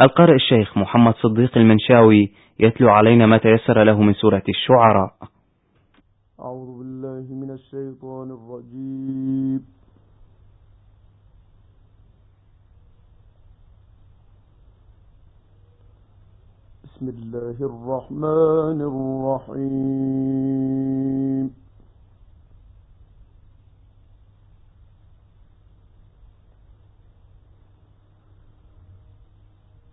القارئ الشيخ محمد صديق المنشاوي يتلو علينا ما تيسر له من سورة الشعراء. أعوذ بالله من الشيطان الرجيم. بسم الله الرحمن الرحيم.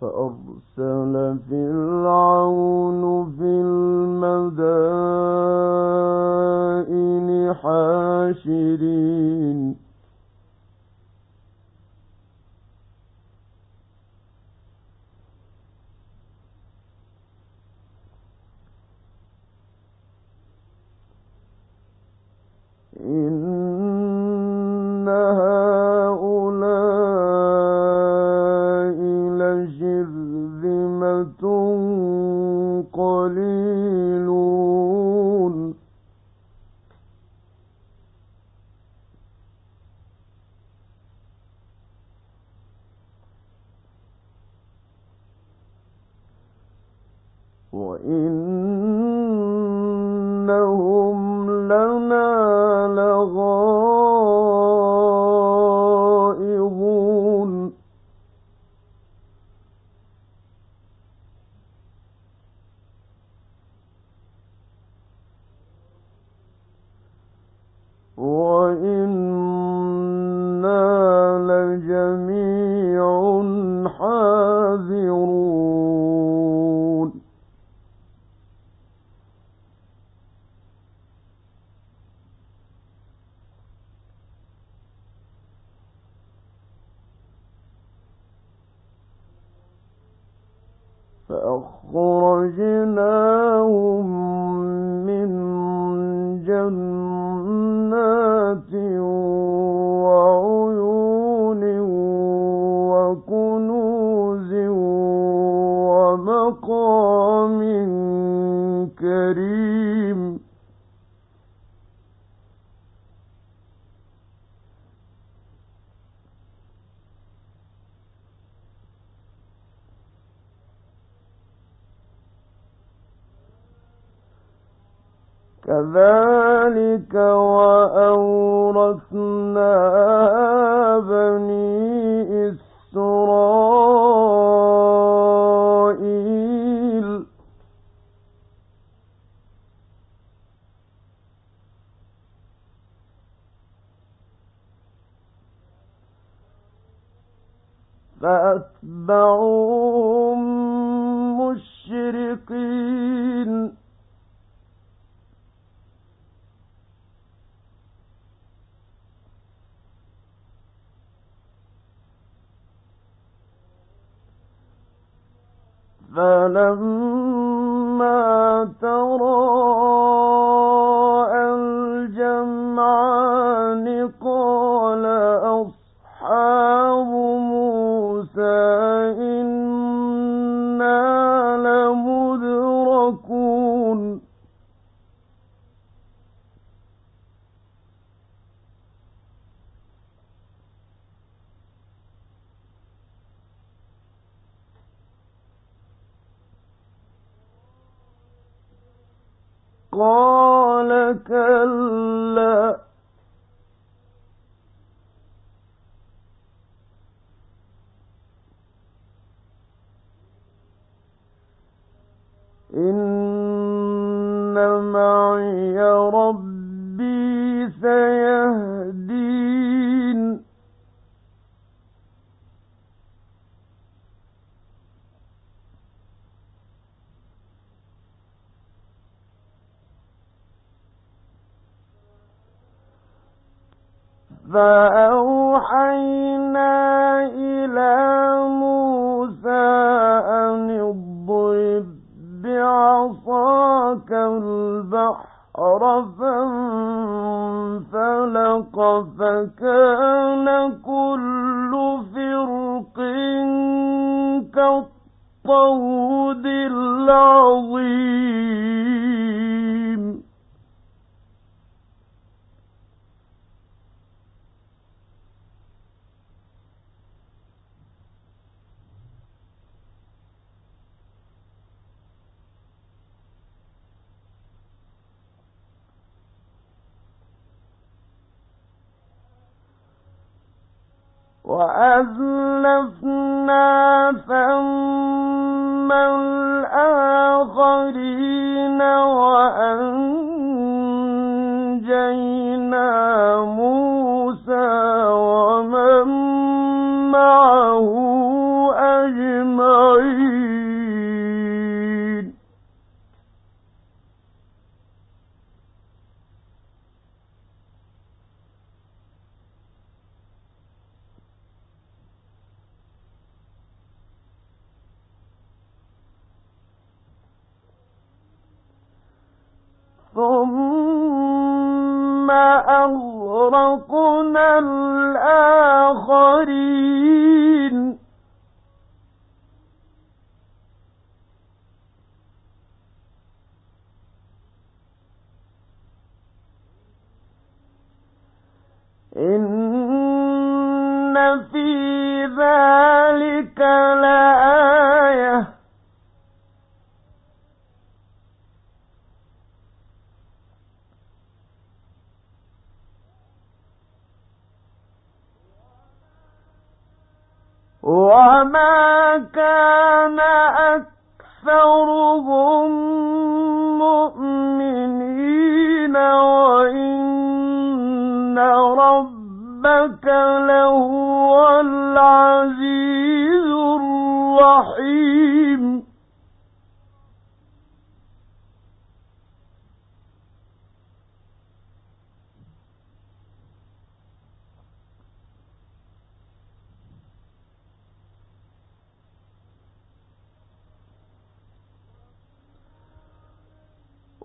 فأرسل فرعون في المدائن حاشرين. كريم. كذلك وأورثنا بني فأتبعوهم مشرقين فلما تراءى فأوحينا إلى موسى أن البحر فانفلق فكان كل فرق كالطود العظيم. وأزلفنا ثم الآخرين وأنجينا في ذلك لآية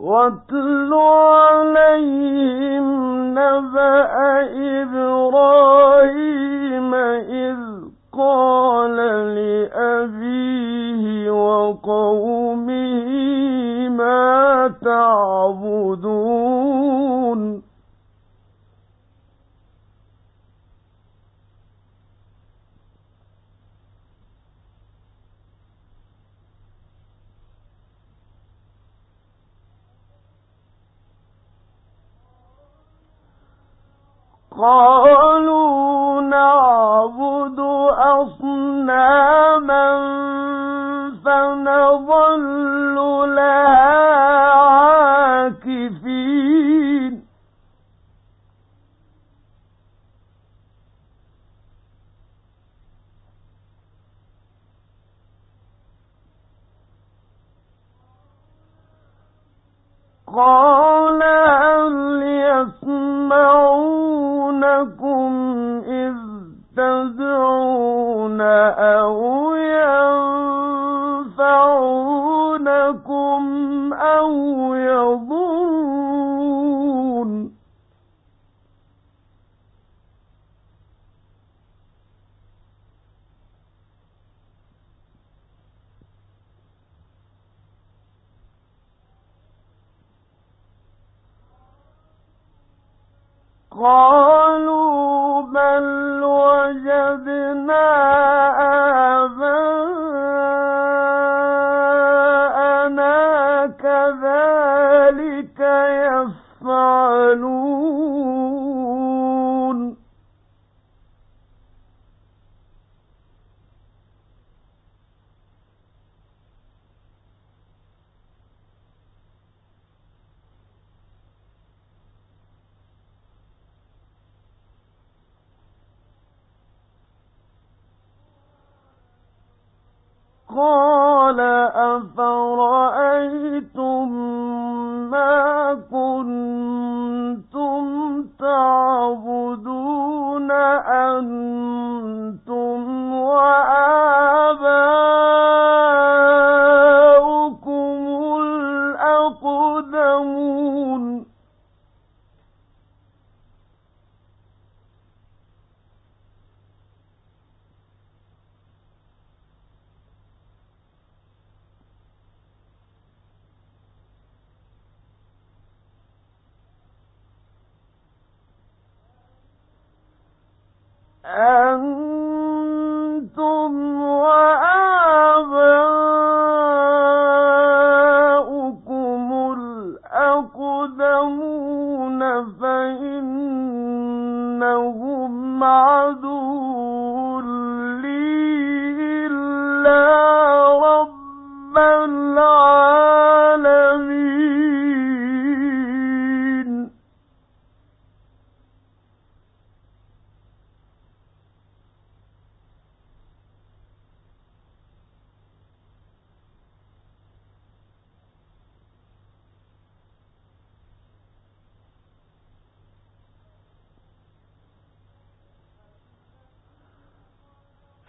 واتل عليهم نبأ إبراهيم إذ قال لأبيه وقومه ما تعبدون قالوا كذلك يفعلون. أنتم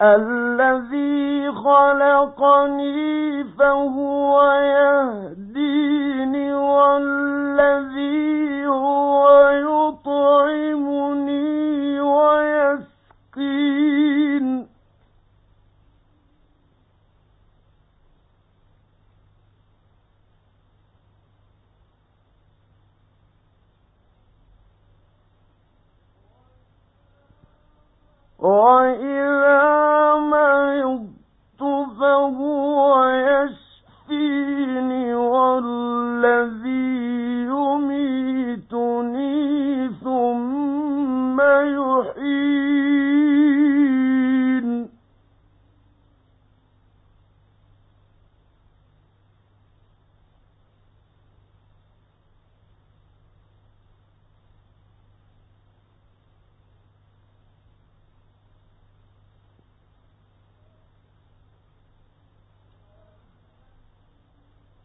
الذي خلقني فهو يهديني والذي هو يطعمني ويسقين. وإذا فهو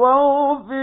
واغفر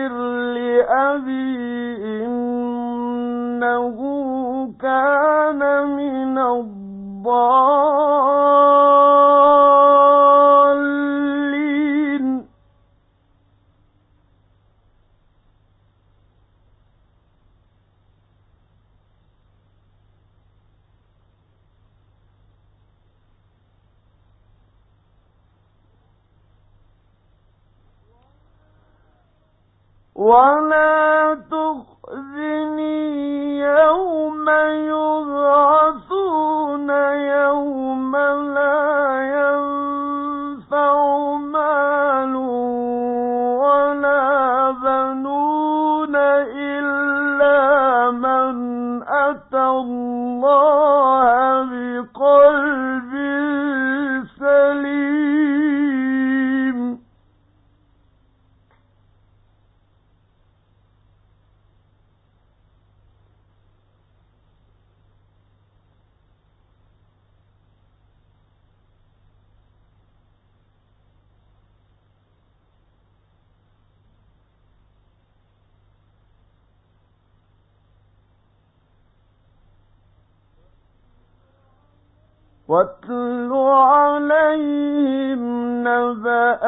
واتل عليهم نبأ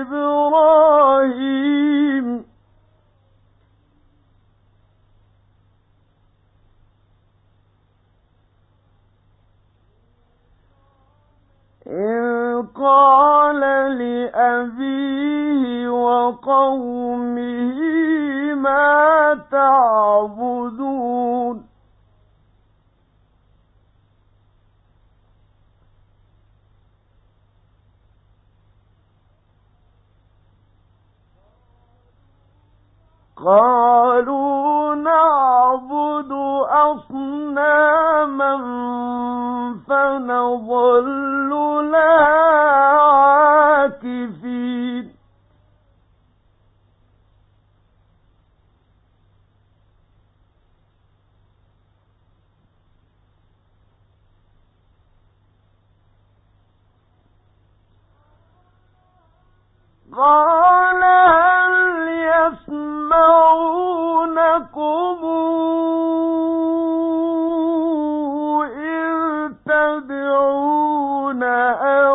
إبراهيم إذ قال لأبيه وقومه ما تعبدون قالوا نعبد أصناما فنظل لها عاكفين. قال يسمعونكم إذ تدعون أو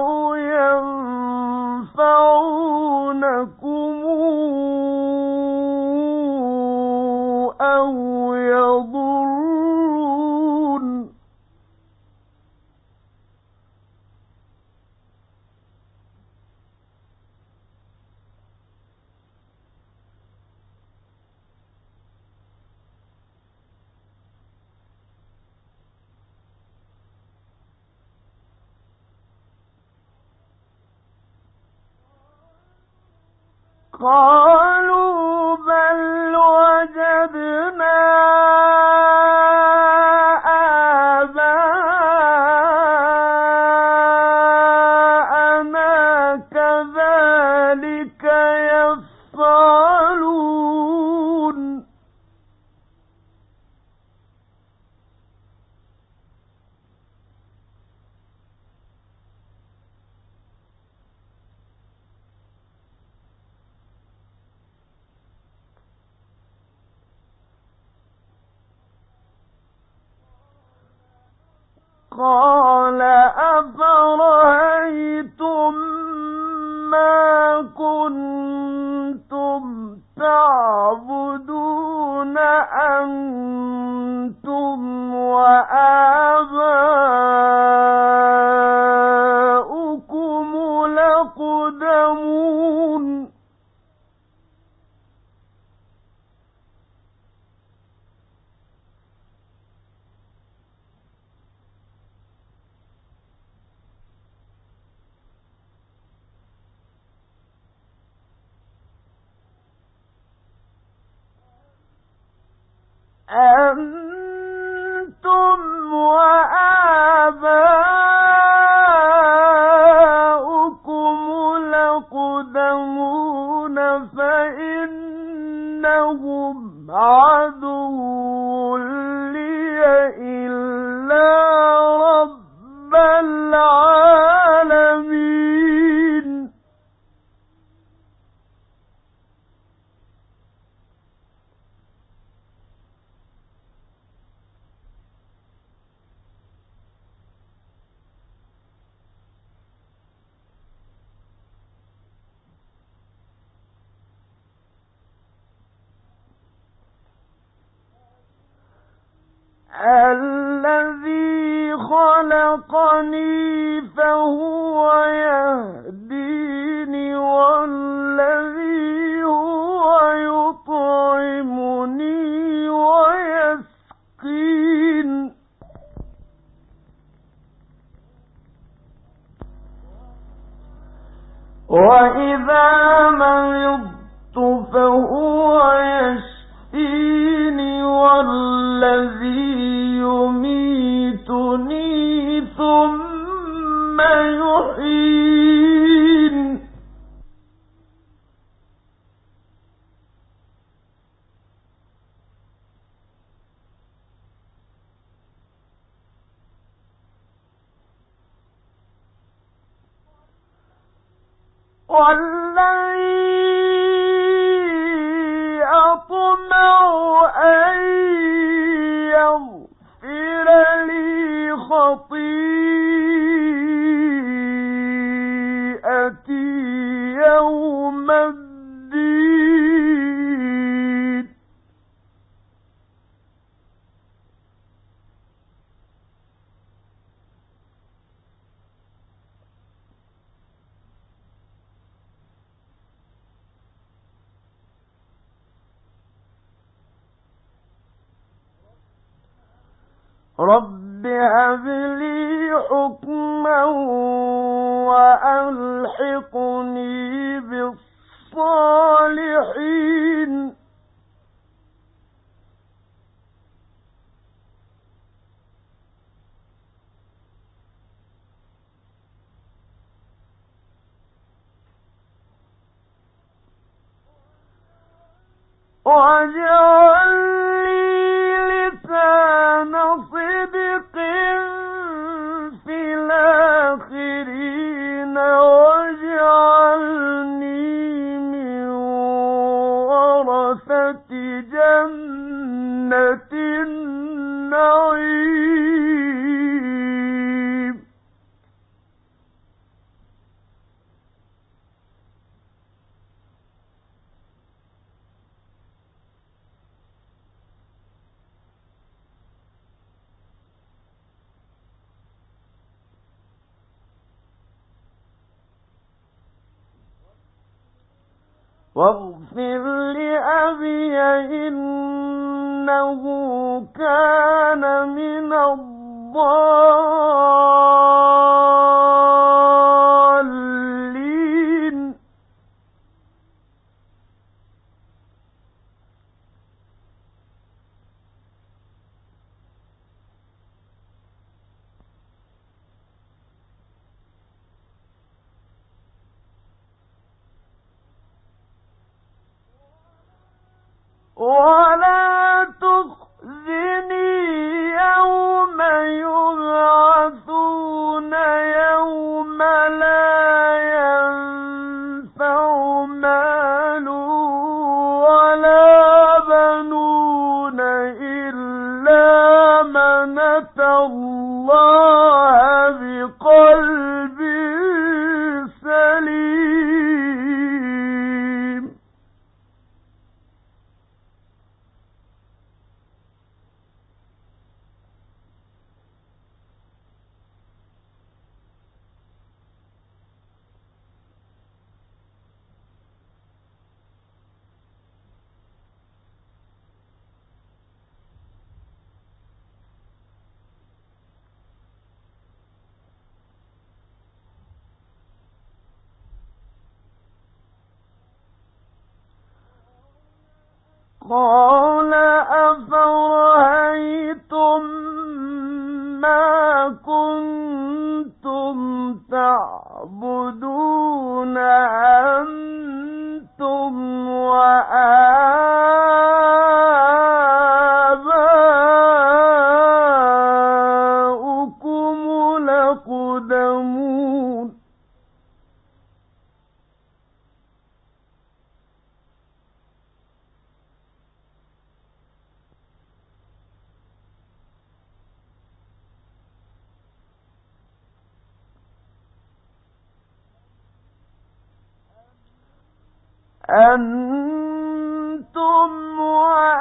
قالوا قال أفرأيتم um أن واجعل ولا قال أنتم وآباؤكم